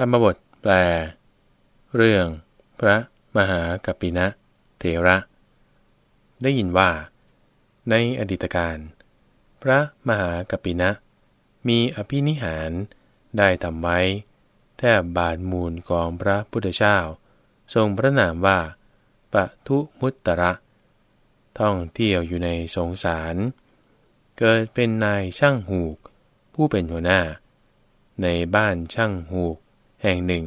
ธรรมบทแปล เรื่อง พระมหากัปปินะเถระ ได้ยินว่า ในอดีตการ พระมหากัปปินะ มีอภินิหารได้ทำไว้ แทบบาทมูลของพระพุทธเจ้า ทรงพระนามว่าปะทุมุตตระ ท่องเที่ยวอยู่ในสงสาร เกิดเป็นนายช่างหูก ผู้เป็นหัวหน้า ในบ้านช่างหูก แห่งหนึ่ง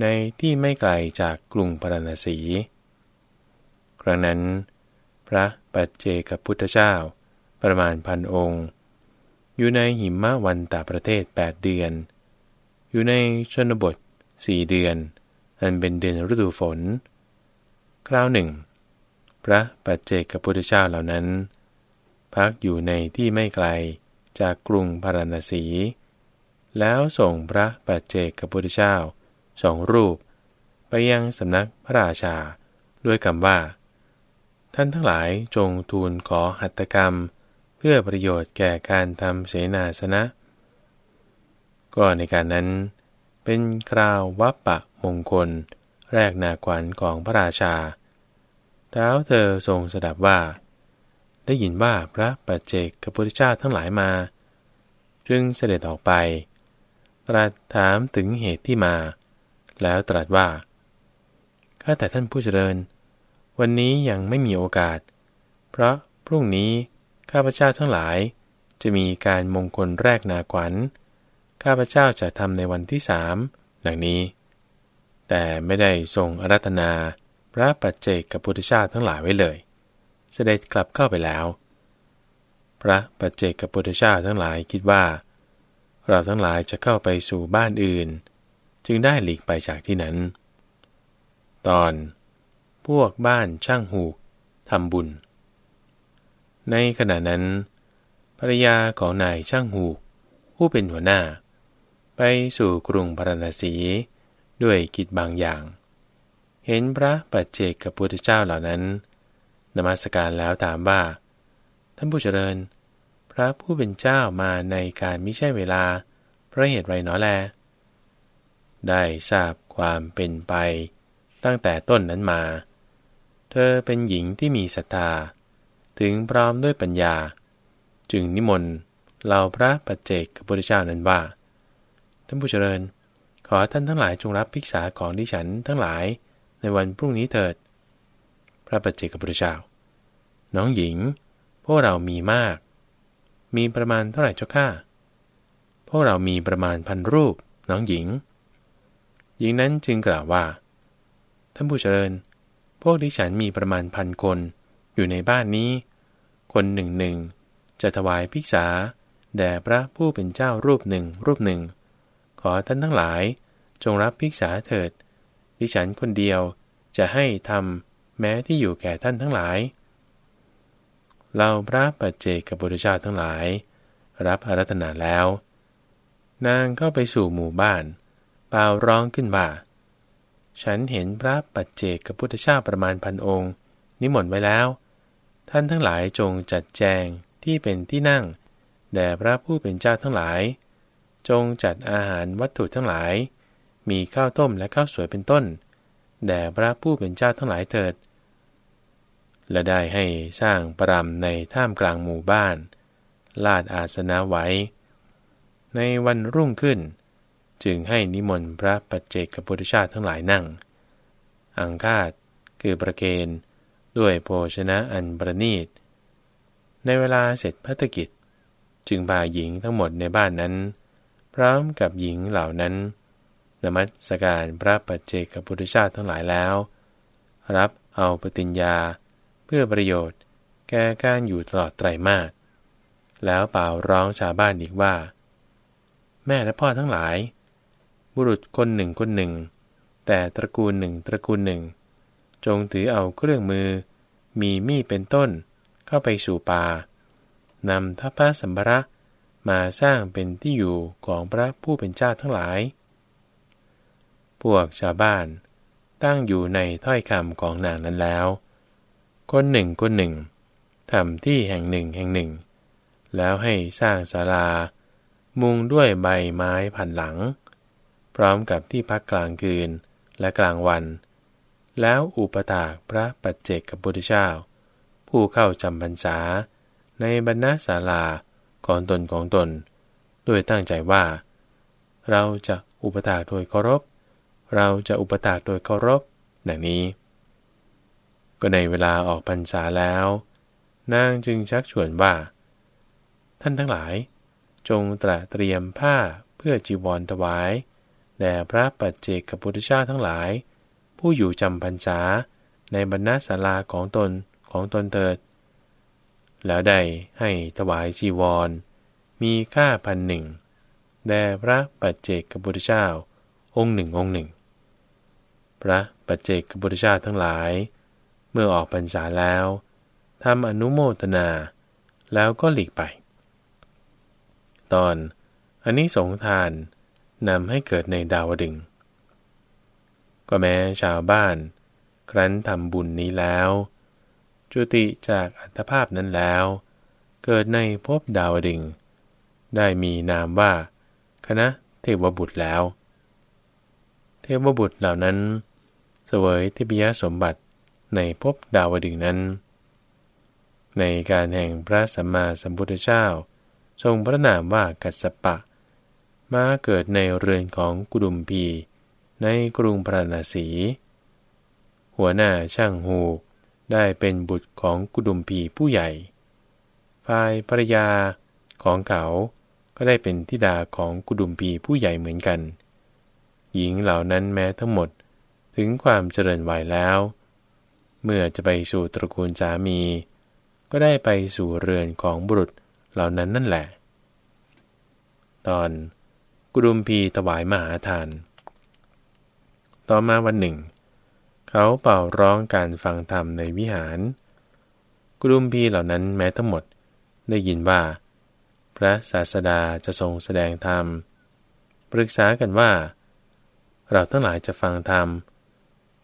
ในที่ไม่ไกลจากกรุงพาราณสี ครั้งนั้น พระปัจเจกพุทธเจ้าประมาณพันองค์ อยู่ในหิมะวันตาประเทศ 8 เดือน อยู่ในชนบทสี่เดือน อันเป็นเดือนฤดูฝน คราวหนึ่ง พระปัจเจกพุทธเจ้าเหล่านั้น พักอยู่ในที่ไม่ไกลจากกรุงพาราณสี แล้วส่งพระปัจเจกพุทธเจ้าสองรูป ไปยังสำนักพระราชา ด้วยคำว่า ท่านทั้งหลายจงทูลขอหัตถกรรม เพื่อประโยชน์แก่การทำเสนาสนะ ก็ในการนั้น เป็นคราววัปปะมงคล แรกนาขวัญของพระราชาแล้วเธอทรงสดับว่า ได้ยินว่าพระปัจเจกพุทธเจ้าทั้งหลายมา จึงเสด็จออกไป ตรัสถามถึงเหตุที่มา แล้วตรัสว่า ข้าแต่ท่านผู้เจริญ วันนี้ยังไม่มีโอกาส เพราะพรุ่งนี้ข้าพเจ้าทั้งหลาย จะมีการมงคลแรกนาขวัญ ข้าพเจ้าจะทำในวันที่สามดังนี้ แต่ไม่ได้ทรงอารัธนาพระปัจเจกกับพุทธเจ้าทั้งหลายไว้เลย เสด็จกลับเข้าไปแล้ว พระปัจเจกกับพุทธเจ้าทั้งหลายคิดว่า เราทั้งหลายจะเข้าไปสู่บ้านอื่น จึงได้หลีกไปจากที่นั้น ตอน พวกบ้านช่างหูกทำบุญ ในขณะนั้นภรรยาของนายช่างหูก ผู้เป็นหัวหน้า ไปสู่กรุงพาราณสีด้วยกิจบางอย่าง เห็นพระปัจเจกกับพุทธเจ้าเหล่านั้น นมัสการแล้วถามว่า ท่านผู้เจริญ พระผู้เป็นเจ้ามาในการไม่ใช่เวลา พระเหตุไรหนอแล ได้ทราบความเป็นไปตั้งแต่ต้นนั้นมา เธอเป็นหญิงที่มีศรัทธา ถึงพร้อมด้วยปัญญา จึงนิมนต์เหล่าพระปัจเจกพระพุทธเจ้านั้นว่า ท่านผู้เจริญ ขอท่านทั้งหลายจงรับภิกษาของดิฉันทั้งหลายในวันพรุ่งนี้เถิด พระปัจเจกพระพุทธเจ้า น้องหญิง พวกเรามีมาก มีประมาณเท่าไหร่เจ้าข้าพวกเรามีประมาณพันรูปน้องหญิง หญิงนั้นจึงกล่าวว่า ท่านผู้เจริญ พวกดิฉันมีประมาณพันคนอยู่ในบ้านนี้ คนหนึ่งหนึ่งจะถวายภิกษา แด่พระผู้เป็นเจ้ารูปหนึ่งรูปหนึ่ง ขอท่านทั้งหลาย จงรับภิกษาเถิด ดิฉันคนเดียวจะให้ทำแม้ที่อยู่แก่ท่านทั้งหลาย เราพระปัจเจกบุตรชาติทั้งหลาย รับอารัธนาแล้ว นางก็ไปสู่หมู่บ้านเปล่าร้องขึ้นว่าฉันเห็นพระปัจเจกพุทธเจ้าประมาณพันองค์ นิมนต์ไว้แล้ว ท่านทั้งหลายจงจัดแจงที่เป็นที่นั่งแด่พระผู้เป็นเจ้าทั้งหลาย จงจัดอาหารวัตถุทั้งหลาย มีข้าวต้มและข้าวสวยเป็นต้นแด่พระผู้เป็นเจ้าทั้งหลายเถิด และได้ให้สร้างปรำในท่ามกลางหมู่บ้าน ลาดอาสนะไว้ ในวันรุ่งขึ้น จึงให้นิมนต์พระปัจเจกพุทธชาติทั้งหลายนั่ง อังคาดคือประเคนด้วยโภชนะอันประณีต ในเวลาเสร็จพัฒกิจ จึงพาหญิงทั้งหมดในบ้านนั้น พร้อมกับหญิงเหล่านั้นนมัสการพระปัจเจกพุทธชาติทั้งหลายแล้ว รับเอาปฏิญญา พื่อประโยชน์ แก่การอยู่ตลอดไตรมาสแล้วเป่าร้องชาวบ้านอีกว่า แม่และพ่อทั้งหลาย บุรุษคนหนึ่งคนหนึ่ง แต่ตระกูลหนึ่งตระกูลหนึ่ง จงถือเอาเครื่องมือ มีมีดเป็นต้น เข้าไปสู่ป่านำทัพพระสัมภระมาสร้างเป็นที่อยู่ของพระผู้เป็นเจ้าทั้งหลาย พวกชาวบ้านตั้งอยู่ในถ้อยคำของนางนั้นแล้ว คนหนึ่งคนหนึ่งทำที่แห่งหนึ่งแห่งหนึ่ง แล้วให้สร้างศาลา มุงด้วยใบไม้ผันหลัง พร้อมกับที่พักกลางคืนและกลางวัน แล้วอุปถากพระปัจเจกกับพุทธเจ้า ผู้เข้าจำพรรษา ในบรรณศาลาของตนของตน ด้วยตั้งใจว่า เราจะอุปถากโดยเคารพ เราจะอุปถากโดยเคารพดังนี้ ก็ในเวลาออกพรรษาแล้ว นางจึงชักชวนว่า ท่านทั้งหลาย จงตระเตรียมผ้าเพื่อจีวรถวายแด่พระปัจเจกพุทธเจ้าทั้งหลาย ผู้อยู่จำพรรษาในบรรณศาลาของตนของตนเถิด แล้วได้ให้ถวายจีวร มีค่าพันหนึ่งแด่พระปัจเจกพุทธเจ้า องค์หนึ่งองค์หนึ่ง พระปัจเจกพุทธเจ้าทั้งหลาย เมื่อออกพรรษาแล้วทำอนุโมทนา แล้วก็หลีกไป ตอนอันนี้สงทานนำให้เกิดในดาวดึง ก็แม้ชาวบ้าน ครั้นทำบุญนี้แล้ว จุติจากอัตภาพนั้นแล้ว เกิดในภพดาวดึง ได้มีนามว่า คณะเทวบุตรแล้ว เทวบุตรเหล่านั้น เสวยทิพยสมบัติ ในภพดาวดึงนั้น ในการแห่งพระสัมมาสัมพุทธเจ้า ทรงพระนามว่ากัสสปะ มาเกิดในเรือนของกุดุมพี ในกรุงพระนศี หัวหน้าช่างหูได้เป็นบุตรของกุดุมพีผู้ใหญ่ ฝ่ายภรยาของเขาก็ได้เป็นทิดาของกุดุมพีผู้ใหญ่เหมือนกัน หญิงเหล่านั้นแม้ทั้งหมดถึงความเจริญวัยแล้ว เมื่อจะไปสู่ตระกูลสามี ก็ได้ไปสู่เรือนของบุรุษเหล่านั้นนั่นแหละ ตอนกุดุมพีถวายมหาทาน ต่อมาวันหนึ่ง เขาเป่าร้องการฟังธรรมในวิหาร กุดุมพีเหล่านั้นแม้ทั้งหมดได้ยินว่า พระศาสดาจะทรงแสดงธรรม ปรึกษากันว่า เราทั้งหลายจะฟังธรรม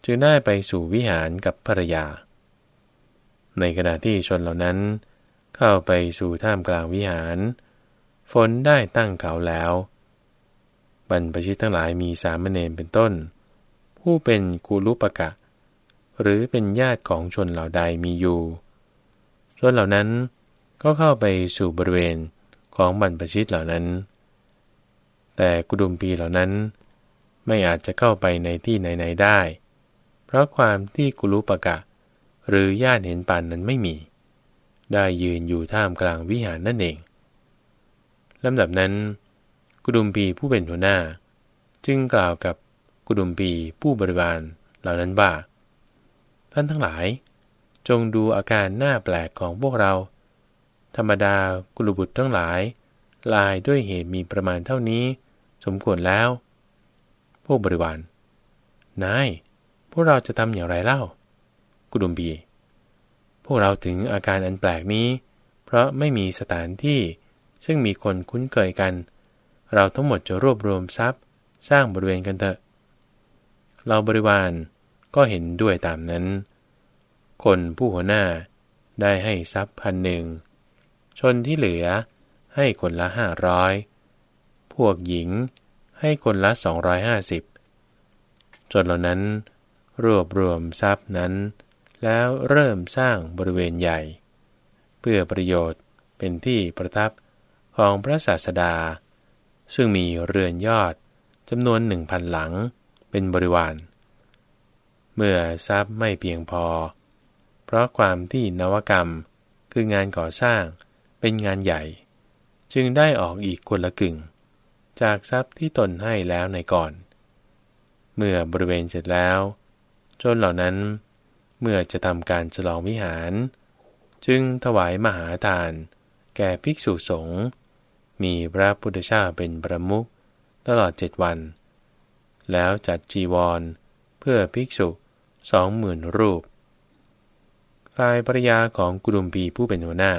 จึงได้ไปสู่วิหารกับภรรยา ในขณะที่ชนเหล่านั้น เข้าไปสู่ท่ามกลางวิหาร ฝนได้ตั้งเขาแล้ว บรรพชิตทั้งหลายมีสามเณรเป็นต้น ผู้เป็นกุลุปกะ หรือเป็นญาติของชนเหล่าใดมีอยู่ ชนเหล่านั้นก็เข้าไปสู่บริเวณของบรรพชิตเหล่านั้น แต่กุดุมปีเหล่านั้นไม่อาจจะเข้าไปในที่ไหนๆได้ เพราะความที่กุลุปกะ หรือญาติเห็นปานนั้นไม่มี ได้ยืนอยู่ท่ามกลางวิหารนั่นเองลำดับนั้นกุดุมพีผู้เป็นหัวหน้า จึงกล่าวกับกุดุมพีผู้บริวารเหล่านั้นว่า ท่านทั้งหลาย จงดูอาการหน้าแปลกของพวกเรา ธรรมดากุลุบุตรทั้งหลาย ลายด้วยเหตุมีประมาณเท่านี้ สมควรแล้ว พวกบริวารนาย พวกเราจะทำอย่างไรเล่า กุดุมพีพวกเราถึงอาการอันแปลกนี้ เพราะไม่มีสถานที่ซึ่งมีคนคุ้นเคยกัน เราทั้งหมดจะรวบรวมทรัพย์ สร้างบริเวณกันเถอะ เราบริวารก็เห็นด้วยตามนั้น คนผู้หัวหน้าได้ให้ทรัพย์พันหนึ่ง ชนที่เหลือให้คนละห้าร้อยพวกหญิงให้คนละสองร้อยห้าสิบจนเหล่านั้น รวบรวมทรัพย์นั้น แล้วเริ่มสร้างบริเวณใหญ่ เพื่อประโยชน์เป็นที่ประทับของพระศาสดา ซึ่งมีเรือนยอดจำนวนหนึ่งพันหลังเป็นบริวาร เมื่อทรัพย์ไม่เพียงพอ เพราะความที่นวกรรมคืองานก่อสร้างเป็นงานใหญ่ จึงได้ออกอีกคนละกึ่ง จากทรัพย์ที่ตนให้แล้วในก่อน เมื่อบริเวณเสร็จแล้ว จนเหล่านั้น เมื่อจะทำการฉลองวิหาร จึงถวายมหาทาน แก่ภิกษุสงฆ์มีพระพุทธเจ้าเป็นประมุขตลอดเจ็ดวัน แล้วจัดจีวร เพื่อภิกษุสองหมื่นรูป ฝ่ายภรยาของกุรุมปีผู้เป็นหัวหน้า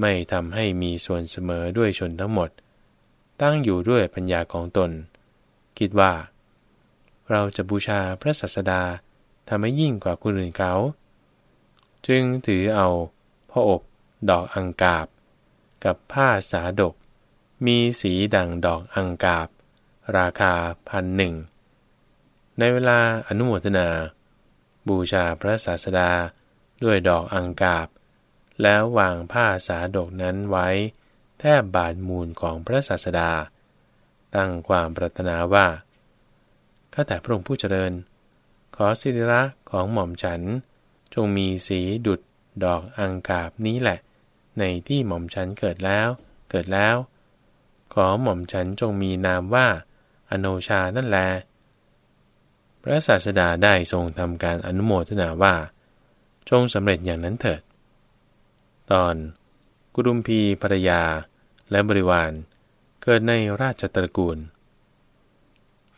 ไม่ทำให้มีส่วนเสมอด้วยชนทั้งหมด ตั้งอยู่ด้วยปัญญาของตน คิดว่า เราจะบูชาพระศัสดาทำให้ยิ่งกว่าคนอื่นเขา จึงถือเอาพระอบดอกอังกาบ กับผ้าสาดก มีสีดังดอกอังกาบ ราคาพันหนึ่ง ในเวลาอนุโมทนา บูชาพระศาสดาด้วยดอกอังกาบ แล้ววางผ้าสาดกนั้นไว้ แทบบาดมูลของพระศาสดา ตั้งความปรารถนาว่า ข้าแต่พระองค์ผู้เจริญ ขอสิริละของหม่อมฉัน จงมีสีดุดดอกอังกาบนี้แหละ ในที่หม่อมฉันเกิดแล้ว เกิดแล้ว ขอหม่อมฉันจงมีนามว่า อโนชานั่นแล พระศาสดาได้ทรงทำการอนุโมทนาว่า จงสำเร็จอย่างนั้นเถิด ตอน กุรุมพีภรยาและบริวาร เกิดในราชตระกูล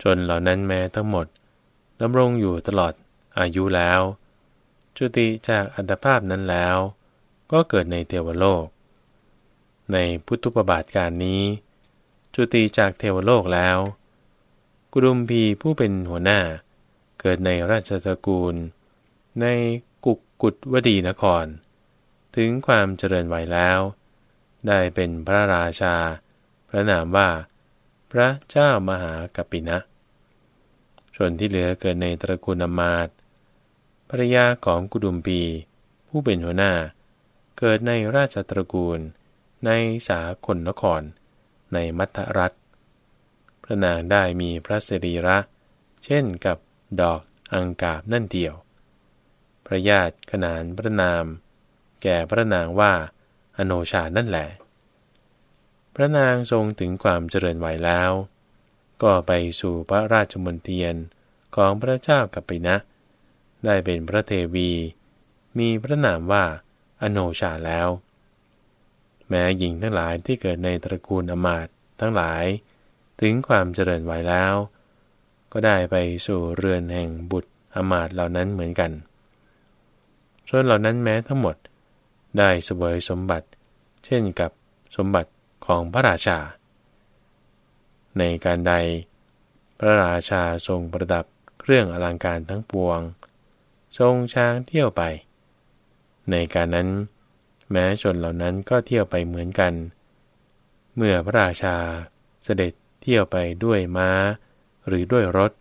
จนเหล่านั้นแม้ทั้งหมดดำรงอยู่ตลอดอายุแล้ว จุติจากอัตภาพนั้นแล้ว ก็เกิดในเทวโลก ในพุทธุปบาทการนี้ จุติจากเทวโลกแล้ว กุรุมพีผู้เป็นหัวหน้า เกิดในราชตระกูล ในกุกกุฎวดีนคร ถึงความเจริญไหวแล้ว ได้เป็นพระราชา พระนามว่า พระเจ้ามหากัปปินะ นที่เหลือเกิดในตระกูลอมาตภรยาของกุดุมปีผู้เป็นหัวหน้า เกิดในราชตระกูล ในสาคนนคร ในมัทรัฐ พระนางได้มีพระสิรีระ เช่นกับดอกอังกาบนั่นเดียว พระญาติขนานพระนาม แก่พระนางว่าอโนชานั่นแหละ พระนางทรงถึงความเจริญไหวแล้ว ก็ไปสู่พระราชมนเทียนของพระเจ้ากัปปินะ ได้เป็นพระเทวี มีพระนามว่าอโนชาแล้ว แม้หญิงทั้งหลายที่เกิดในตระกูลอมาตทั้งหลาย ถึงความเจริญไหวแล้ว ก็ได้ไปสู่เรือนแห่งบุตรอมาตเหล่านั้นเหมือนกันส่วนเหล่านั้นแม้ทั้งหมดได้เสวยสมบัติ เช่นกับสมบัติของพระราชา ในการใด พระราชาทรงประดับเครื่องอลังการทั้งปวง ทรงช้างเที่ยวไป ในการนั้น แม้ชนเหล่านั้นก็เที่ยวไปเหมือนกัน เมื่อพระราชาเสด็จเที่ยวไปด้วยม้า หรือด้วยรถ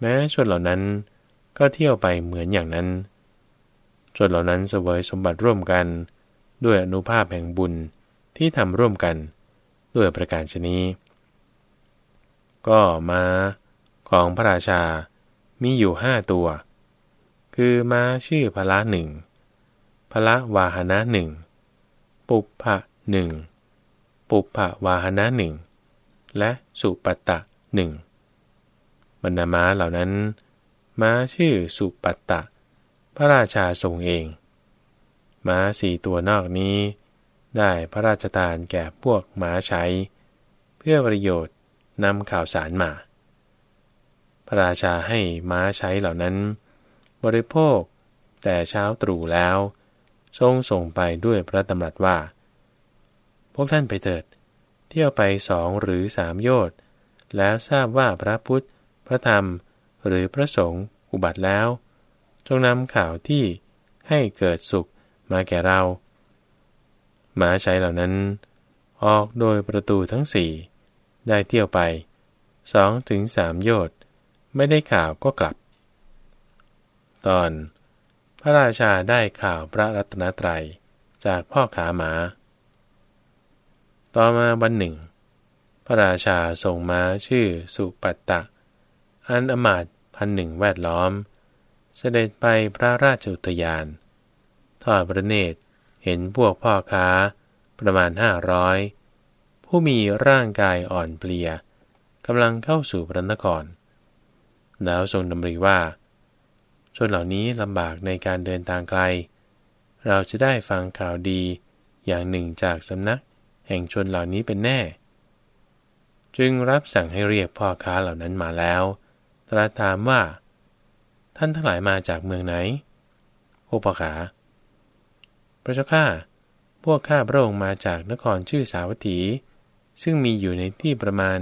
แม้ชนเหล่านั้นก็เที่ยวไปเหมือนอย่างนั้นชนเหล่านั้นเสวยสมบัติร่วมกัน ด้วยอนุภาพแห่งบุญที่ทำร่วมกัน ด้วยประการชนี้ ก็ม้าของพระราชา มีอยู่ห้าตัว คือม้าชื่อพละหนึ่งพละวาหนะหนึ่ง ปุพพะหนึ่ง ปุพพะวาหนะหนึ่ง และสุปตะหนึ่งบรรดาม้าเหล่านั้น ม้าชื่อสุปตะ พระราชาทรงเอง ม้าสี่ตัวนอกนี้ ได้พระราชทานแก่พวกม้าใช้ เพื่อประโยชน์ นำข่าวสารมา พระราชาให้ม้าใช้เหล่านั้น บริโภคแต่เช้าตรู่แล้ว ทรงส่งไปด้วยพระดำรัสว่า พวกท่านไปเถิด เที่ยวไปสองหรือสามโยชน์แล้วทราบว่าพระพุทธ พระธรรม หรือพระสงฆ์อุบัติแล้ว จงนำข่าวที่ให้เกิดสุขมาแก่เราหมาใช้เหล่านั้น ออกโดยประตูทั้งสี่ ได้เที่ยวไปสองถึงสามโยชน์ไม่ได้ข่าวก็กลับ ตอน พระราชาได้ข่าวพระรัตนตรัยจากพ่อขาหมา ต่อมาวันหนึ่ง พระราชาส่งม้าชื่อสุปัตตะ อันอมาตพันหนึ่งแวดล้อม เสด็จไปพระราชอุทยาน ทอดพระเนตรเห็นพวกพ่อค้าประมาณห้าร้อย ผู้มีร่างกายอ่อนเปลียกำลังเข้าสู่พระนคร แล้วทรงดำริว่า ชนเหล่านี้ลำบากในการเดินทางไกล เราจะได้ฟังข่าวดีอย่างหนึ่งจากสำนักแห่งชนเหล่านี้เป็นแน่ จึงรับสั่งให้เรียกพ่อค้าเหล่านั้นมาแล้วตรัสถามว่า ท่านทั้งหลายมาจากเมืองไหนโอปขา พระเจ้าข้า พวกข้าพระองค์มาจากนครชื่อสาวัตถี ซึ่งมีอยู่ในที่ประมาณ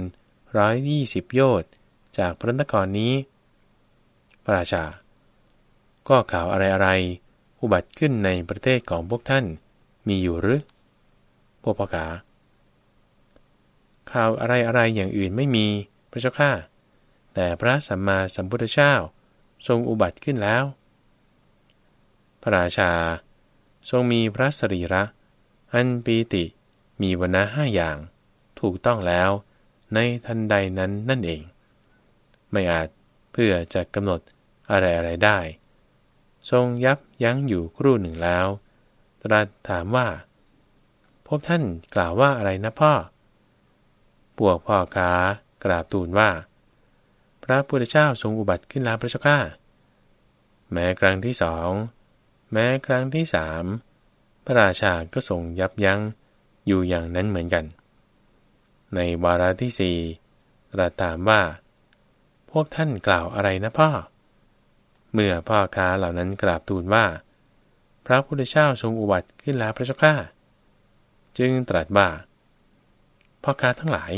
ร้อยยี่สิบโยชน์จากพระนครนี้ พระราชา ก็ข่าวอะไรอะไร อุบัติขึ้นในประเทศของพวกท่านมีอยู่หรือ พวกพ่อขาข่าวอะไรอะไรอย่างอื่นไม่มีพระเจ้าข้า แต่พระสัมมาสัมพุทธเจ้าทรงอุบัติขึ้นแล้ว พระราชา ทรงมีพระสรีระ อันปีติ มีวันนะห้าอย่าง ถูกต้องแล้ว ในทันใดนั้นนั่นเอง ไม่อาจเพื่อจะกำหนดอะไรอะไรได้ ทรงยับยั้งอยู่ครู่หนึ่งแล้ว ตรัสถามว่า พบท่านกล่าวว่าอะไรนะพ่อปวกพ่อค้ากราบทูลว่า พระพุทธเจ้าทรงอุบัติขึ้นแล้วพระเจ้าข้าแม้ครั้งที่สองแม้ครั้งที่สามพระราชาก็ทรงยับยั้งอยู่อย่างนั้นเหมือนกัน ในวาระที่สี่ตรัสถามว่า พวกท่านกล่าวอะไรนะพ่อ เมื่อพ่อค้าเหล่านั้นกราบทูลว่า พระพุทธเจ้าทรงอุบัติขึ้นแล้วพระเจ้าข้าจึงตรัสว่า พ่อค้าทั้งหลาย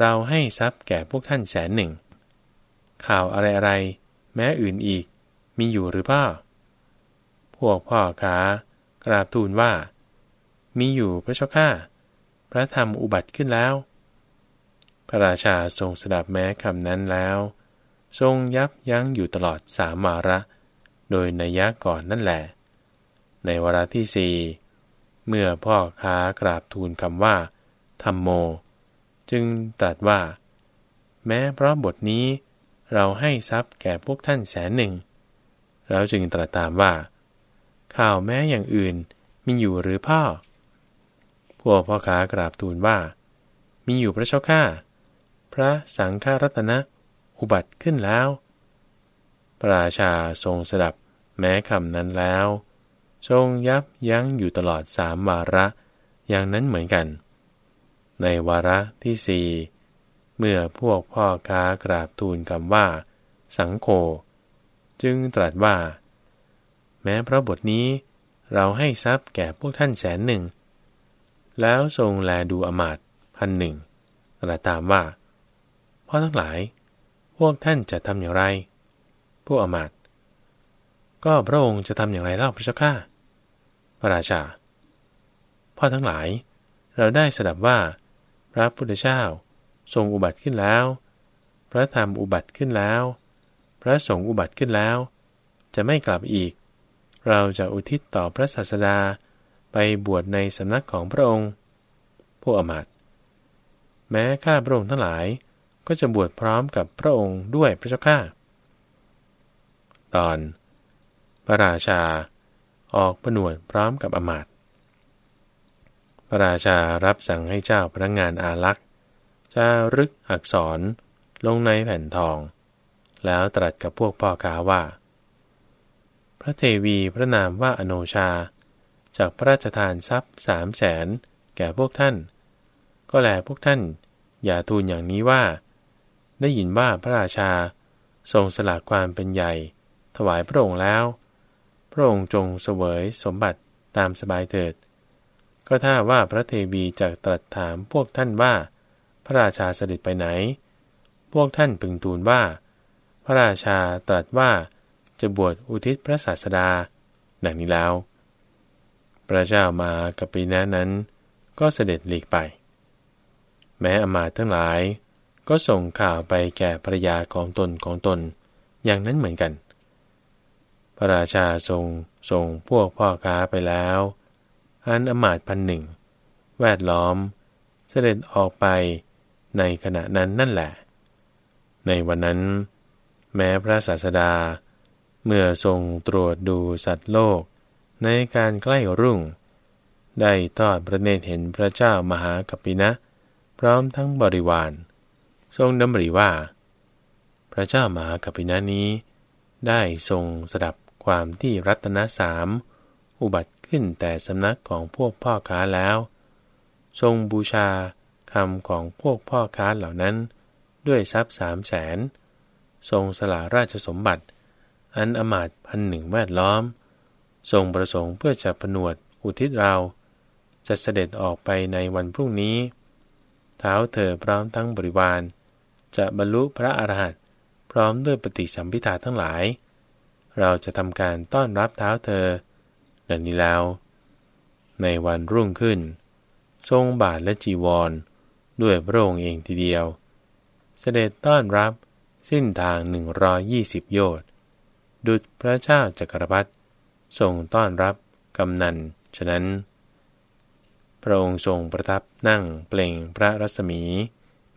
เราให้ทรัพย์แก่พวกท่านแสนหนึ่ง ข่าวอะไรอะไร แม้อื่นอีก มีอยู่หรือพ่อ พวกพ่อค้ากราบทูลว่า มีอยู่พระเจ้าข้า พระธรรมอุบัติขึ้นแล้ว พระราชาทรงสดับแม้คำนั้นแล้ว ทรงยับยั้งอยู่ตลอดสามวาระ โดยนัยยะก่อนนั่นแหละ ในวาระที่สี่เมื่อพ่อค้ากราบทูลคำว่าธรรมโม จึงตรัสว่า แม้เพราะบทนี้เราให้ทรัพย์แก่พวกท่านแสนหนึ่งแล้วจึงตรัสตามว่า ข่าวแม้อย่างอื่นมีอยู่หรือพ่อ พวกพ่อค้ากราบทูลว่า มีอยู่พระเจ้าข้าพระสังฆรัตนะ อุบัติขึ้นแล้ว พระราชาทรงสดับแม้คำนั้นแล้ว ทรงยับยั้งอยู่ตลอดสามวาระอย่างนั้นเหมือนกัน ในวาระที่สี่เมื่อพวกพ่อค้ากราบทูลคำว่า สังโฆจึงตรัสว่า แม้พระบทนี้เราให้ทรัพย์แก่พวกท่านแสนหนึ่ง แล้วทรงแลดูอมาตพันหนึ่งตรัสตามว่าพ่อทั้งหลาย พวกท่านจะทำอย่างไร พวกอมาตก็พระองค์จะทำอย่างไรเล่าพระเจ้าข้าพระราชา พ่อทั้งหลาย เราได้สดับว่า พระพุทธเจ้าทรงอุบัติขึ้นแล้ว พระธรรมอุบัติขึ้นแล้ว พระสงฆ์อุบัติขึ้นแล้ว จะไม่กลับอีก เราจะอุทิศต่อพระศาสดา ไปบวชในสำนักของพระองค์ พวกอมาตแม้ข้าพระองค์ทั้งหลายก็จะบวชพร้อมกับพระองค์ด้วยพระเจ้าข้า ตอน พระราชา ออกประนวดพร้อมกับอมาตพระราชารับสั่งให้เจ้าพนักงานอาลักษ์จะรึกอักษรลงในแผ่นทอง แล้วตรัสกับพวกพ่อขาว่า พระเทวีพระนามว่าอโนชา จากพระราชทานทรัพย์สามแสนแก่พวกท่าน ก็แลพวกท่าน อย่าทูลอย่างนี้ว่า ได้ยินว่าพระราชา ทรงสละความเป็นใหญ่ ถวายพระองค์แล้ว พระองค์จงเสวยสมบัติตามสบายเถิด ก็ถ้าว่าพระเทวีจะตรัสถามพวกท่านว่า พระราชาเสด็จไปไหน พวกท่านพึงทูลว่า พระราชาตรัสว่าจะบวชอุทิศพระศาสดา ดังนี้แล้ว พระเจ้ามากับปีนั้นนั้น ก็เสด็จหลีกไป แม้อมาตทั้งหลาย ก็ส่งข่าวไปแก่ภรยาของตนของตนอย่างนั้นเหมือนกัน พระราชาทรงส่งพวกพ่อค้าไปแล้วอันอมาตพันหนึ่ง แวดล้อม เสด็จออกไปในขณะนั้นนั่นแหละ ในวันนั้น แม้พระศาสดา เมื่อทรงตรวจดูสัตว์โลก ในการใกล้รุ่ง ได้ทอดพระเนตรเห็นพระเจ้ามหากัปปินะ พร้อมทั้งบริวาร ทรงดำริว่า พระเจ้ามหากัปปินะนี้ ได้ทรงสดับความที่รัตนสาม อุบัติขึ้นแต่สำนักของพวกพ่อค้าแล้ว ทรงบูชาคำของพวกพ่อค้าเหล่านั้น ด้วยทรัพย์สามแสนทรงสละราชสมบัติ อันอมาตพันหนึ่งแวดล้อม ทรงประสงค์เพื่อจะผนวดอุทิศเรา จะเสด็จออกไปในวันพรุ่งนี้ เท้าเธอพร้อมทั้งบริวาร จะบรรลุพระอรหันต์พร้อมด้วยปฏิสัมพิธาทั้งหลาย เราจะทำการต้อนรับเท้าเธอ ดังนี้แล้ว ในวันรุ่งขึ้น ทรงบาทและจีวร ด้วยพระองค์เองทีเดียว เสด็จต้อนรับสิ้นทางหนึ่งรอยี่สิบโยชน์ดุจพระเจ้าจักรพรรดิ ทรงต้อนรับกำนัน ฉะนั้น พระองค์ทรงประทับนั่งเปล่งพระรัศมี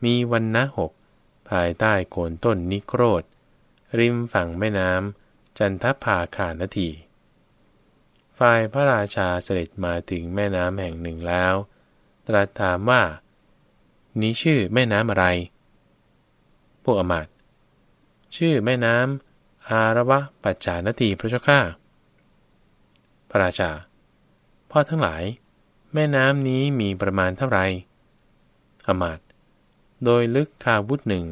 มีวันนะหก ภายใต้โคนต้นนิโครธ ริมฝั่งแม่น้ำจันทภาคานทีฝ่ายพระราชาเสด็จมาถึงแม่น้ำแห่งหนึ่งแล้ว ตรัสถามว่า นี้ชื่อแม่น้ำอะไร พวกอมาตชื่อแม่น้ำอารวะปัจจานตีพระเจ้าข้า พระราชา พ่อทั้งหลาย แม่น้ำนี้มีประมาณเท่าไหร่อมาตโดยลึกคาวุธหนึ่ง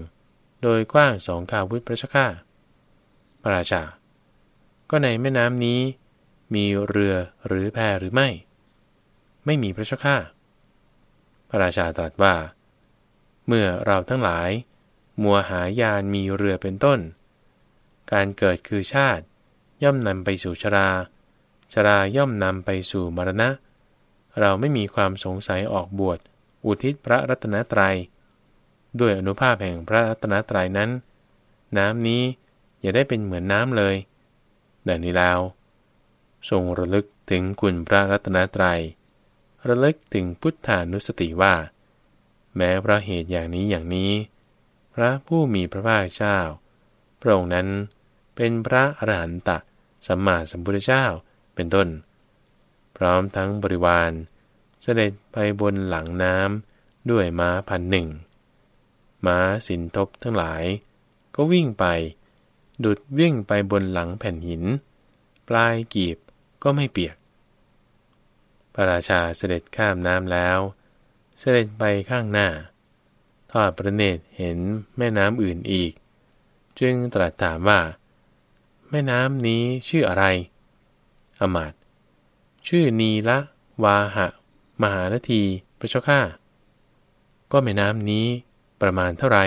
โดยกว้างสองคาวุธพระเจ้าพระราชา ก็ในแม่น้ำนี้ มีเรือหรือแพหรือไม่ ไม่มีพระเจ้าข้าพระราชาตรัสว่า เมื่อเราทั้งหลาย มัวหายานมีเรือเป็นต้น การเกิดคือชาติ ย่อมนำไปสู่ชรา ชราย่อมนำไปสู่มรณะ เราไม่มีความสงสัยออกบวช อุทิศพระรัตนตรยัย ด้วยอนุภาพแห่งพระรัตนตรัยนั้น น้ำนี้อย่าได้เป็นเหมือนน้ำเลยดังนี้แล้ว ทรงระลึกถึงคุณพระรัตนตรยัย ระลึกถึงพุทธานุสติว่า แม้เพราะเหตุอย่างนี้อย่างนี้ พระผู้มีพระภาคเจ้า พระองค์นั้นเป็นพระอรหันตะสัมมาสัมพุทธเจ้า เป็นต้น พร้อมทั้งบริวารเสด็จไปบนหลังน้ำด้วยม้าพันหนึ่ง ม้าสินทบทั้งหลาย ก็วิ่งไป ดุดวิ่งไปบนหลังแผ่นหิน ปลายกีบก็ไม่เปียก พระราชาเสด็จข้ามน้ำแล้ว เสด็จไปข้างหน้า ทอดพระเนตรเห็นแม่น้ำอื่นอีก จึงตรัสถามว่า แม่น้ำนี้ชื่ออะไร อมาต ชื่อนีละ วาหะ มหานที พระเจ้าข้า ก็แม่น้ำนี้ประมาณเท่าไร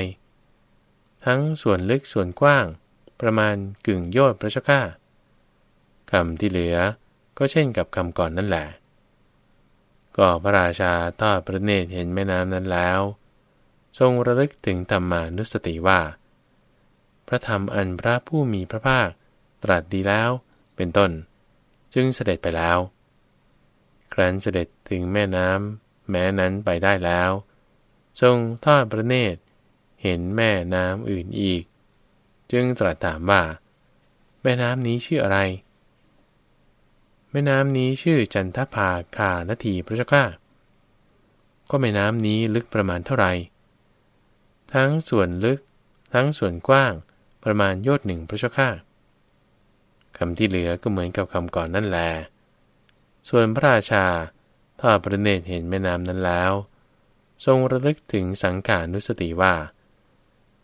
ทั้งส่วนลึกส่วนกว้าง ประมาณกึ่งโยดพระเจ้าข้าคำที่เหลือก็เช่นกับคำก่อนนั่นแหละ ก็พระราชาทอดพระเนตรเห็นแม่น้ำนั้นแล้ว ทรงระลึกถึงธรรมานุสติว่า พระธรรมอันพระผู้มีพระภาคตรัสดีแล้วเป็นต้น จึงเสด็จไปแล้ว ครั้นเสด็จถึงแม่น้ำแม้นั้นไปได้แล้ว ทรงทอดพระเนตรเห็นแม่น้ำอื่นอีก จึงตรัสถามว่า แม่น้ำนี้ชื่ออะไร แม่น้ำนี้ชื่อจันทภาคานทีพระเจ้าข้าก็แม่น้ำนี้ลึกประมาณเท่าไหร่ทั้งส่วนลึก ทั้งส่วนกว้างประมาณโยชน์หนึ่งพระเจ้าข้า คำที่เหลือก็เหมือนกับคำก่อนนั่นแหละส่วนพระราชาทอดพระเนตรเห็นแม่น้ำนั้นแล้ว ทรงระลึกถึงสังขานุสติว่า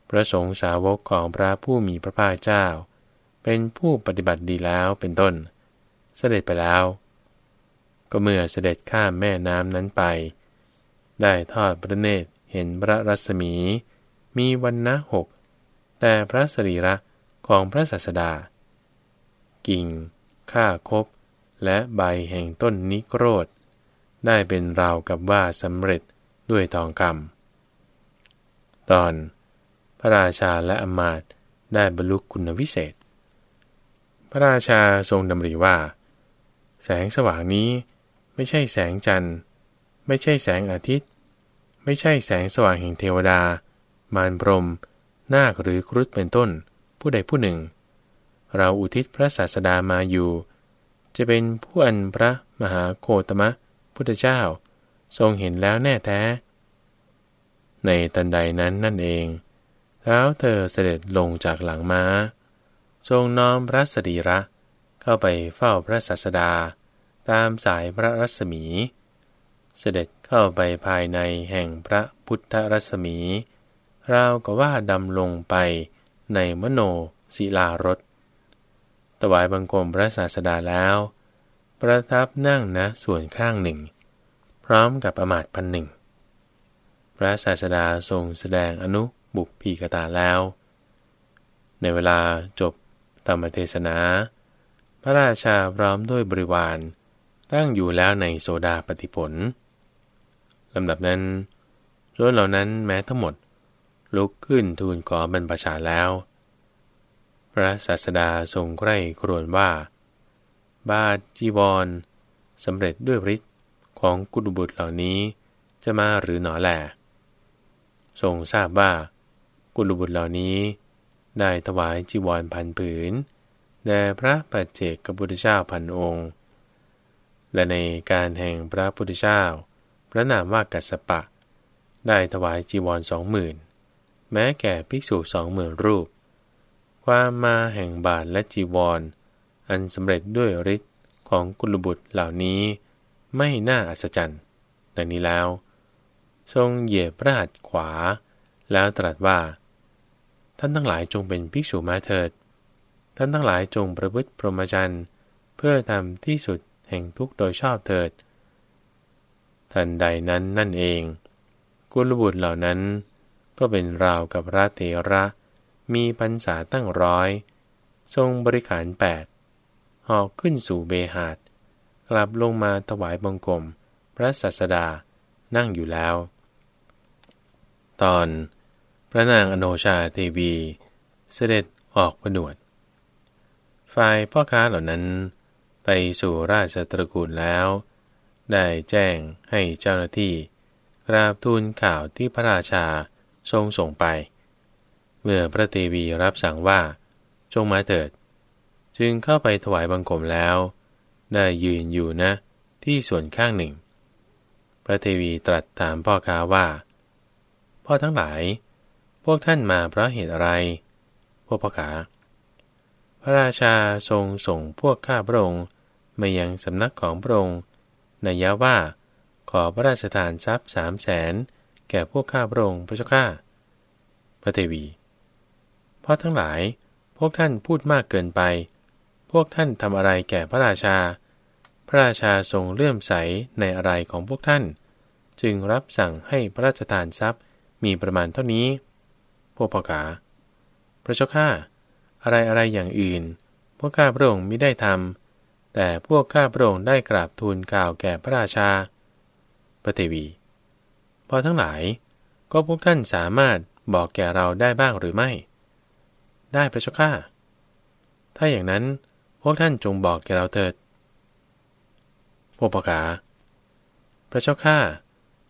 พระสงฆ์สาวกของพระผู้มีพระภาคเจ้า เป็นผู้ปฏิบัติดีแล้วเป็นต้น เสด็จไปแล้ว ก็เมื่อเสด็จข้ามแม่น้ำนั้นไป ได้ทอดพระเนตรเห็นพระรัศมี มีวันนะหกแต่พระสรีระของพระศาสดา กิ่ง ข้าคบ และใบแห่งต้นนิโครธ ได้เป็นราวกับว่าสำเร็จด้วยทองคำตอน พระราชาและอมาตได้บรรลุคุณวิเศษ พระราชาทรงดำริว่า แสงสว่างนี้ไม่ใช่แสงจันทร์ ไม่ใช่แสงอาทิตย์ ไม่ใช่แสงสว่างแห่งเทวดา มารพรม นาคหรือครุฑเป็นต้น ผู้ใดผู้หนึ่ง เราอุทิศพระศาสดามาอยู่ จะเป็นผู้อันพระมหาโคตมะ พุทธเจ้า ทรงเห็นแล้วแน่แท้ ในตันใดนั้นนั่นเองเท้าเธอเสด็จลงจากหลังม้า ทรงน้อมพระสรีระ เข้าไปเฝ้าพระศาสดา ตามสายพระรัศมี เสด็จเข้าไปภายในแห่งพระพุทธรัศมี ราวกับว่าดำลงไปในมโนศิลารถ ถวายบังคมพระศาสดาแล้ว ประทับนั่งนะส่วนข้างหนึ่ง พร้อมกับอมาตพันหนึ่ง พระศาสดาทรงแสดงอนุบุพพีกตาแล้ว ในเวลาจบธรรมเทศนา พระราชาพร้อมด้วยบริวาร ตั้งอยู่แล้วในโซดาปฏิผลลำดับนั้นส่นเหล่านั้นแม้ทั้งหมด ลุกขึ้นทูลขอบรรพชาแล้ว ระศาสดาทรงใคร่ครวญว่า บาทจีวรสำเร็จด้วยฤทธิ์ของกุฎบุตรเหล่านี้ จะมาหรือหนอแหลทรงทราบว่า กุฎบุตรเหล่านี้ ได้ถวายจีวรพันผืนแด่พระปัจเจกพุทธเจ้าพันองค์ และในการแห่งพระพุทธเจ้า พระนามว่ากัสสปะ ได้ถวายจีวรสองหมื่นแม้แก่ภิกษุสองหมื่นรูป ความมาแห่งบาทและจีวรอันสำเร็จด้วยฤทธิ์ของกุลบุตรเหล่านี้ ไม่น่าอัศจรรย์ดังนี้แล้ว ทรงเหยียบพระหัตถ์ขวา แล้วตรัสว่า ท่านทั้งหลายจงเป็นภิกษุมาเถิด ท่านทั้งหลายจงประพฤติพรหมจรรย์เพื่อทำที่สุดแห่งทุกโดยชอบเถิด ทันใดนั้นนั่นเอง กุลบุตรเหล่านั้นก็เป็นราวกับราเทระ มีพรรษาตั้งร้อย ทรงบริขารแปดหอกขึ้นสู่เบหาดกลับลงมาถวายบังคม พระสัสดานั่งอยู่แล้ว ตอนพระนางอโนชาเทวี เสด็จออกผนวด ฝ่ายพ่อค้าเหล่านั้น ไปสู่ราชตระกูลแล้ว ได้แจ้งให้เจ้าหน้าที่ กราบทูลข่าวที่พระราชาทรงส่งไป มื่อพระเทวีรับสั่งว่าจงมาเถิด จึงเข้าไปถวายบังคมแล้ว ได้ยืนอยู่นะ ที่ส่วนข้างหนึ่ง พระเทวีตรัสถามพ่อค้าว่า พ่อทั้งหลาย พวกท่านมาเพราะเหตุอะไร พวกพ่อค้าพระราชาทรงส่งพวกข้าพระองค์มายังสำนักของพระองค์นัยว่า ขอพระราชทานทรัพย์สามแสนแก่พวกข้าพระองค์พระเจ้าข้าพระเทวี ราะทั้งหลาย พวกท่านพูดมากเกินไป พวกท่านทำอะไรแก่พระราชา พระราชาทรงเลื่อมใสในอะไรของพวกท่าน จึงรับสั่งให้พระราชทานทรัพย์มีประมาณเท่านี้ พวกพ่อกา พระเจ้าข้า อะไรอะไรอย่างอื่น พวกข้าพระองค์ไม่ได้ทำ แต่พวกข้าพระองค์ได้กราบทูลกล่าวแก่พระราชา พระเทวี พอทั้งหลาย ก็พวกท่านสามารถบอกแก่เราได้บ้างหรือไม่ ได้พระเจ้าข้าถ้าอย่างนั้นพวกท่านจงบอกแก่เราเถิด พวกปกาพระเจ้าข้า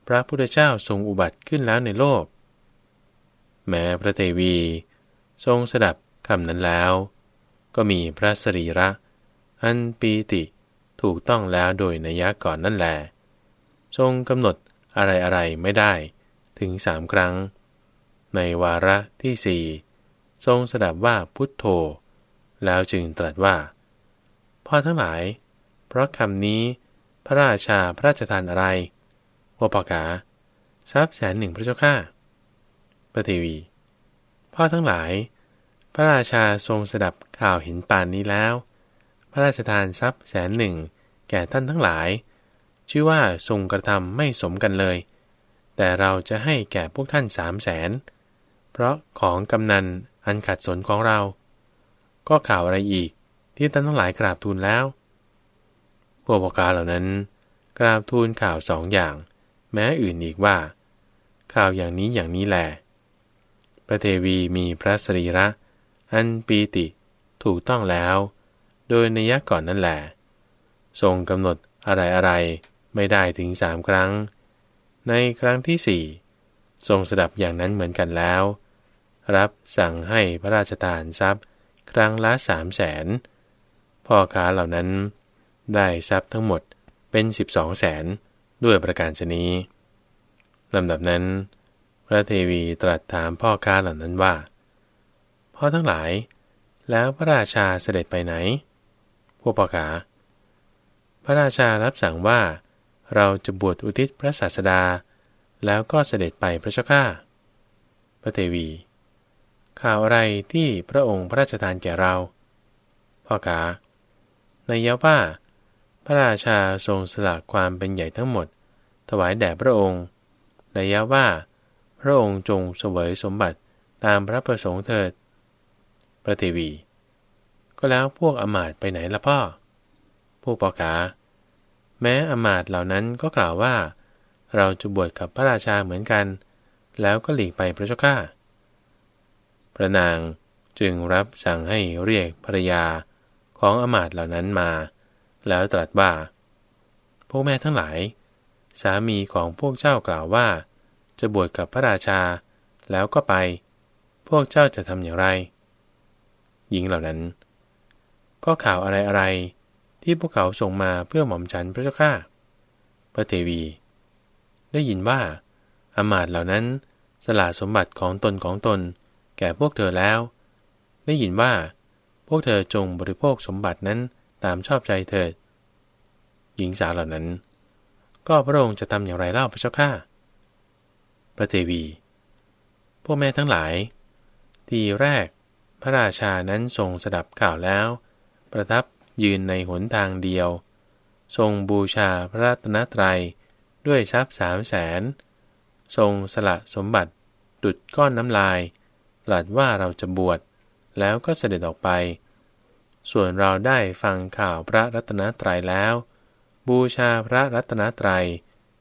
พระพุทธเจ้าทรงอุบัติขึ้นแล้วในโลก แม้พระเทวี ทรงสดับคำนั้นแล้ว ก็มีพระสรีระ อันปีติถูกต้องแล้วโดยนัยก่อนนั่นแหละทรงกำหนดอะไรอะไรไม่ได้ถึงสามครั้ง ในวาระที่สี่ ทรงสดับว่าพุทโธ แล้วจึงตรัสว่าพ่อทั้งหลาย เพราะคำนี้ พระราชาพระราชทานอะไรว่าปากาทรัพย์แสนหนึ่งพระเจ้าข้าพระเทวี พ่อทั้งหลาย พระราชาทรงสดับข่าวเห็นปานนี้แล้ว พระราชทานทรัพย์แสนหนึ่งแก่ท่านทั้งหลาย ชื่อว่าทรงกระทำไม่สมกันเลย แต่เราจะให้แก่พวกท่านสามแสนเพราะของกำนัน อันขัดสนของเรา ก็ข่าวอะไรอีกที่ท่านทั้งหลายกราบทูลแล้ว พวกปกาเหล่านั้น กราบทูลข่าวสองอย่าง แม้อื่นอีกว่า ข่าวอย่างนี้อย่างนี้แหละพระเทวีมีพระสรีระ อันปีติถูกต้องแล้ว โดยในยักก่อนนั่นแหละทรงกำหนดอะไรอะไรไม่ได้ถึงสามครั้ง ในครั้งที่สี่ทรงสดับอย่างนั้นเหมือนกันแล้ว รับสั่งให้พระราชทานทรัพย์ ครั้งละสามแสนพ่อค้าเหล่านั้น ได้ทรัพย์ทั้งหมดเป็นสิบสองแสนด้วยประการชนี้ลำดับนั้น พระเทวีตรัสถามพ่อค้าเหล่านั้นว่า พ่อทั้งหลาย แล้วพระราชาเสด็จไปไหน พวกพ่อค้าพระราชารับสั่งว่า เราจะบวชอุทิศพระศาสดา แล้วก็เสด็จไปพระเจ้าข้าพระเทวี ข่าวอะไรที่พระองค์พระราชทานแก่เรา พ่อกาในยาว่า พระราชาทรงสละความเป็นใหญ่ทั้งหมด ถวายแด่พระองค์ในยาว่า พระองค์จงเสวยสมบัติตามพระประสงค์เถิด พระเทวี ก็แล้วพวกอมาตไปไหนละพ่อพวกปอกา แม้อมาตเหล่านั้นก็กล่าวว่า เราจะบวชกับพระราชาเหมือนกัน แล้วก็หลีกไปพระเจ้าข้า พระนางจึงรับสั่งให้เรียกภรรยาของอมาตเหล่านั้นมา แล้วตรัสว่า พวกแม่ทั้งหลาย สามีของพวกเจ้ากล่าวว่า จะบวชกับพระราชา แล้วก็ไป พวกเจ้าจะทำอย่างไร หญิงเหล่านั้น ก็ข่าวอะไรอะไรที่พวกเขาส่งมาเพื่อหม่อมฉันพระเจ้าข้าพระเทวี ได้ยินว่าอมาตเหล่านั้นสละสมบัติของตนของตน แก่พวกเธอแล้ว ได้ยินว่า พวกเธอจงบริโภคสมบัตินั้นตามชอบใจเถิด หญิงสาวเหล่านั้น ก็พระองค์จะทำอย่างไรเล่าพระเจ้าข้าพระเทวี พวกแม่ทั้งหลาย ทีแรก พระราชานั้นทรงสดับข่าวแล้ว ประทับยืนในหนทางเดียว ทรงบูชาพระรัตนตรัยด้วยทรัพย์สามแสน ทรงสละสมบัติดุดก้อนน้ำลาย ตรัสว่าเราจะบวชแล้วก็เสด็จออกไป ส่วนเราได้ฟังข่าวพระรัตนตรัยแล้ว บูชาพระรัตนตรัย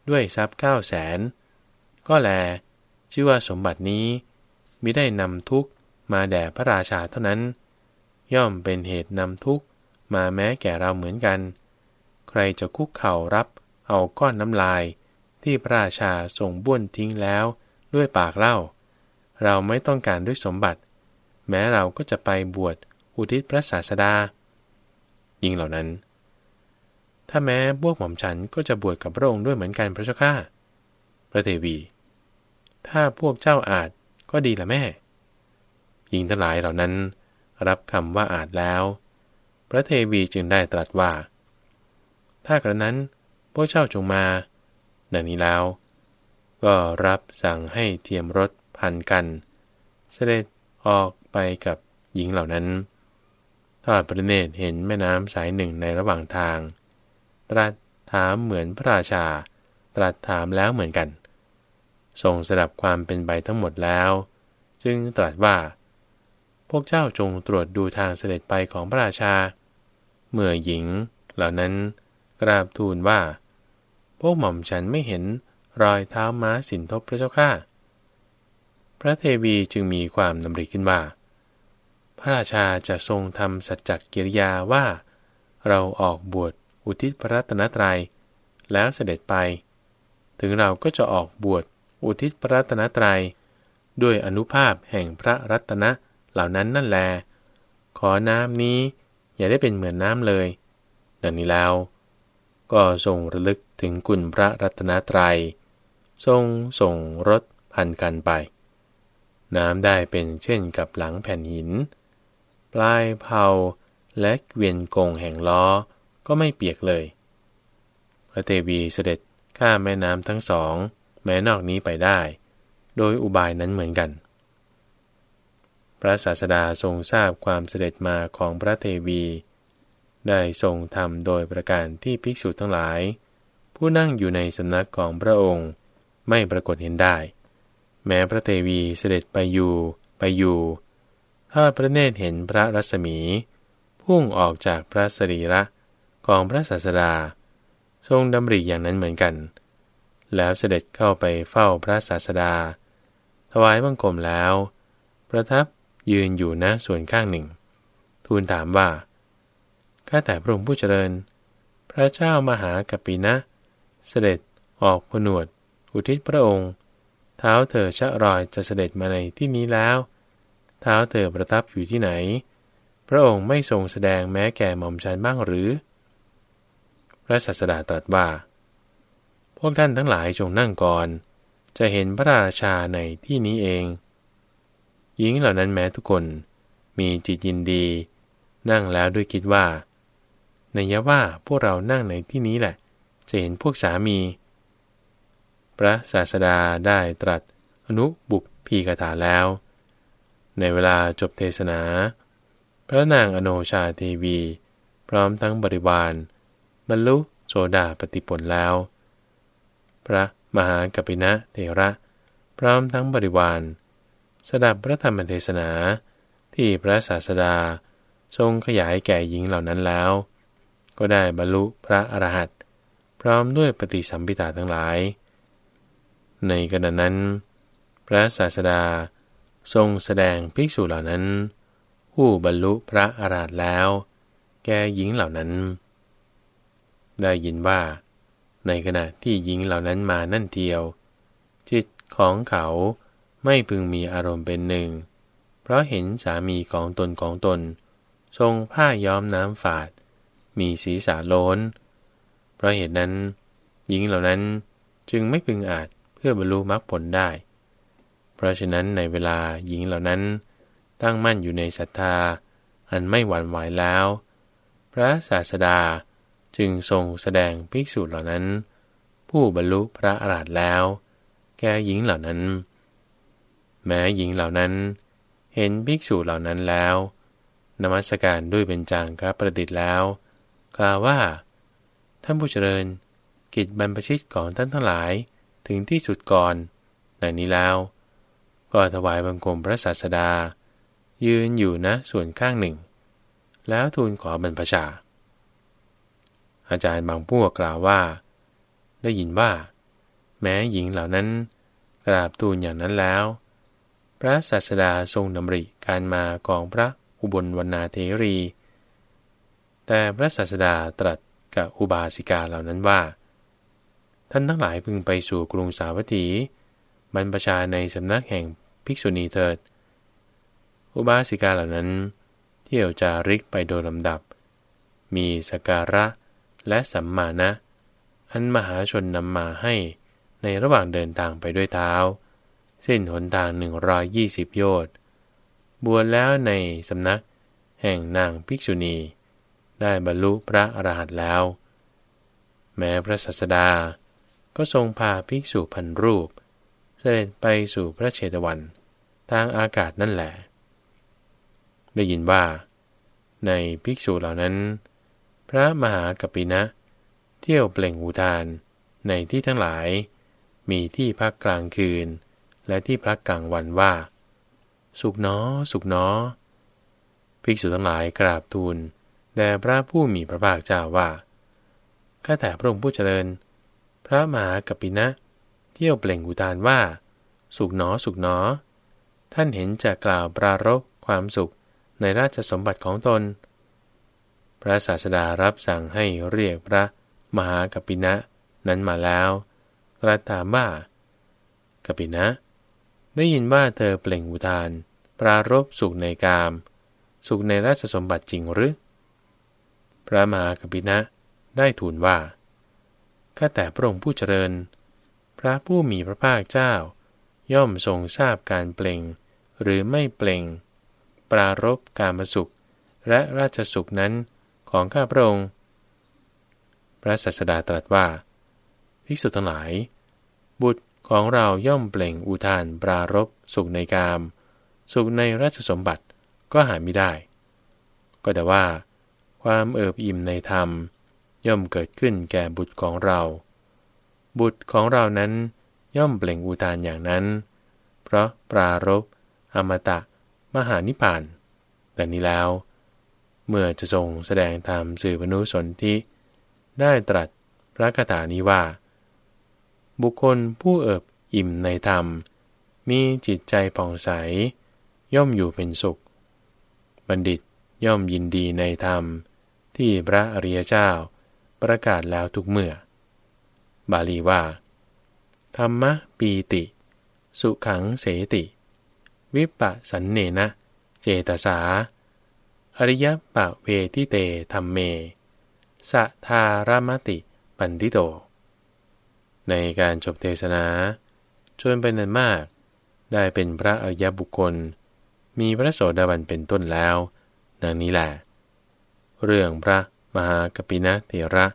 ด้วยทรัพย์เก้าแสนก็แล ชื่อว่าสมบัตินี้มิได้นำทุกมาแด่พระราชาเท่านั้น ย่อมเป็นเหตุนำทุกมาแม้แก่เราเหมือนกัน ใครจะคุกเข่ารับเอาก้อนน้ำลายที่พระราชาส่งบ้วนทิ้งแล้วด้วยปากเล่า เราไม่ต้องการด้วยสมบัติ แม้เราก็จะไปบวชอุทิศพระศาสดา ยิงเหล่านั้น ถ้าแม้พวกหม่อมฉันก็จะบวชกับพระองค์ด้วยเหมือนกันพระเจ้าข้าพระเทวี ถ้าพวกเจ้าอาจก็ดีละแม่ หญิงทั้งหลายเหล่านั้น รับคำว่าอาจแล้ว พระเทวีจึงได้ตรัสว่า ถ้ากระนั้นพวกเจ้าจงมาดังนี้แล้ว ก็รับสั่งให้เทียมรถ พันกัน เสด็จออกไปกับหญิงเหล่านั้นทอดพระเนตรเห็นแม่น้ำสายหนึ่งในระหว่างทาง ตรัสถามเหมือนพระราชา ตรัสถามแล้วเหมือนกัน ทรงสดับความเป็นไปทั้งหมดแล้ว จึงตรัสว่า พวกเจ้าจงตรวจดูทางเสด็จไปของพระราชา เมื่อหญิงเหล่านั้นกราบทูลว่า พวกหม่อมฉันไม่เห็นรอยเท้าม้าสินทบพระเจ้าข้า พระเทวีจึงมีความดำริขึ้นว่า พระราชาจะทรงทำสัจจกิริยาว่า เราออกบวชอุทิศพระรัตนตรยัย แล้วเสด็จไป ถึงเราก็จะออกบวชอุทิศพระรัตนตรยัย ด้วยอนุภาพแห่งพระรัตนะเหล่านั้นนั่นแล ขอน้ำนี้อย่าได้เป็นเหมือนน้ำเลย ดังนี้แล้ว ก็ทรงระลึกถึงคุณพระรัตนตรยัย ทรงส่งรถพันกันไป น้ำได้เป็นเช่นกับหลังแผ่นหิน ปลายเผาและเวียนกงแห่งล้อก็ไม่เปียกเลย พระเทวีเสด็จข้ามแม่น้ำทั้งสอง แม้นอกนี้ไปได้ โดยอุบายนั้นเหมือนกัน พระศาสดาทรงทราบความเสด็จมาของพระเทวี ได้ทรงทำโดยประการที่ภิกษุทั้งหลาย ผู้นั่งอยู่ในสำนักของพระองค์ไม่ปรากฏเห็นได้ แม้พระเทวีเสด็จไปอยู่ไปอยู่ ถ้าพระเนตรเห็นพระรัศมี พุ่งออกจากพระสรีระของพระศาสดา ทรงดำริอย่างนั้นเหมือนกัน แล้วเสด็จเข้าไปเฝ้าพระศาสดา ถวายบังคมแล้ว ประทับยืนอยู่ณส่วนข้างหนึ่ง ทูลถามว่า ข้าแต่พระองค์ผู้เจริญ พระเจ้ามหากัปปินะ เสด็จออกผนวด อุทิศพระองค์ เท้าเธอชะรอยจะเสด็จมาในที่นี้แล้ว เท้าเธอประทับอยู่ที่ไหน พระองค์ไม่ทรงแสดงแม้แก่หม่อมชันบ้างหรือ พระศาสดาตรัสว่า พวกท่านทั้งหลายจงนั่งก่อน จะเห็นพระราชาในที่นี้เอง หญิงเหล่านั้นแม้ทุกคนมีจิตยินดี นั่งแล้วด้วยคิดว่าในยะว่าพวกเรานั่งในที่นี้แหละ จะเห็นพวกสามี พระศาสดาได้ตรัสอนุบุกพีกถาแล้ว ในเวลาจบเทศนา พระนางอโนชาเทวี พร้อมทั้งบริวารบรรลุโสดาปฏิผลแล้ว พระมหากัปินะเทระ พร้อมทั้งบริวารสดับพระธรรมเทศนาที่พระศาสดาทรงขยายแก่หญิงเหล่านั้นแล้ว ก็ได้บรรลุพระอรหันต์พร้อมด้วยปฏิสัมพิทาทั้งหลาย ในขณะนั้น พระศาสดาทรงแสดงภิกษุเหล่านั้น ผู้บรรลุพระอรหันต์แล้ว แกหญิงเหล่านั้น ได้ยินว่า ในขณะที่หญิงเหล่านั้นมานั่นเทียว จิตของเขาไม่พึงมีอารมณ์เป็นหนึ่ง เพราะเห็นสามีของตนของตน ทรงผ้าย้อมน้ำฝาด มีศีรษะโลนเพราะเหตุนั้น หญิงเหล่านั้นจึงไม่พึงอาจ พื่อบรรลุมรรคผลได้ เพราะฉะนั้นในเวลาหญิงเหล่านั้น ตั้งมั่นอยู่ในศรัทธา อันไม่หวั่นไหวแล้ว พระศาสดาจึงทรงแสดงภิกษุเหล่านั้น ผู้บรรลุพระอรหันต์แล้ว แก่หญิงเหล่านั้น แม้หญิงเหล่านั้น เห็นภิกษุเหล่านั้นแล้วนมัสการด้วยเป็นจางกประดิษฐ์แล้ว กล่าวว่า ท่านผู้เจริญ กิจบรรพชิตของท่านทั้งหลาย ถึงที่สุดก่อนดังนี้แล้ว ก็ถวายบังคมพระศาสดา ยืนอยู่นะส่วนข้างหนึ่ง แล้วทูลขอบรรพชา อาจารย์บางพวกกล่าวว่า ได้ยินว่า แม้หญิงเหล่านั้นกราบทูลอย่างนั้นแล้ว พระศาสดาทรงดำริการมาของพระอุบลวรรณาเทรี แต่พระศาสดาตรัสกับอุบาสิกาเหล่านั้นว่า ท่านทั้งหลายพึงไปสู่กรุงสาวัตถี บรรพชาในสำนักแห่งภิกษุณีเถิด อุบาสิกาเหล่านั้น เที่ยวจาริกไปโดยลำดับ มีสการะและสัมมาณะอันมหาชนนำมาให้ในระหว่างเดินทางไปด้วยเท้า เส้นหนทางหนึ่งรอยยี่สิบโยชน์บวชแล้วในสำนักแห่งนางภิกษุณี ได้บรรลุพระอรหันต์แล้ว แม้พระสัสดา ก็ทรงพาภิกษุพันรูป เสด็จไปสู่พระเชตวัน ทางอากาศนั่นแหละ ได้ยินว่า ในภิกษุเหล่านั้น พระมหากปินะ เที่ยวเปล่งอุทานในที่ทั้งหลาย มีที่พักกลางคืน และที่พักกลางวันว่า สุขเนอ สุขเนอ ภิกษุทั้งหลายกราบทูลแด่พระผู้มีพระภาคเจ้าว่าข้าแต่พระองค์ผู้เจริญ พระมหากปินะ เที่ยวเปล่งอุทานว่า สุขหนอสุขหนอ ท่านเห็นจะกล่าวปรารบความสุขในราชสมบัติของตน พระศาสดารับสั่งให้เรียกพระมหากปินะนั้นมาแล้วรัสถามว่ากปินะ ได้ยินว่าเธอเปล่งอุทาน ปรารบสุขในกาม สุขในราชสมบัติจริงหรือ พระมหากปินะได้ทูลว่า ข้าแต่พระองค์ผู้เจริญ พระผู้มีพระภาคเจ้า ย่อมทรงทราบการเปล่ง หรือไม่เปล่ง ปรารบการมสุข และราชสุขนั้นของข้าพระองค์ พระสัสดาตรัสว่า ภิกษุทั้งหลาย บุตรของเราย่อมเปล่งอุทานปรารบสุขในกาม สุขในราชสมบัติก็หาไม่ได้ ก็แต่ว่า ความเอิบอิ่มในธรรม ย่อมเกิดขึ้นแก่บุตรของเรา บุตรของเรานั้นย่อมเปล่งอุทานอย่างนั้น เพราะปรารบอมตะ มหานิพพานแต่นี้แล้ว เมื่อจะทรงแสดงธรรมสื่อพนุสนทิได้ตรัสพระคาถานี้ว่า บุคคลผู้เอิบอิ่มในธรรม มีจิตใจผ่องใส ย่อมอยู่เป็นสุข บัณฑิตย่อมยินดีในธรรม ที่พระอริยเจ้า ประกาศแล้วทุกเมื่อ บาลีว่า ธรรมะปีติ สุขังเสติ วิปะสันเนนะ เจตสา อริยปะเวทิเตธรรมเม สะทารมติปันติโต ในการจบเทศนาชวนเป็นนันมาก ได้เป็นพระอริยบุคคล มีพระโสดาบันเป็นต้นแล้ว ดังนี้แหละ เรื่องพระ มหากปินะเถระ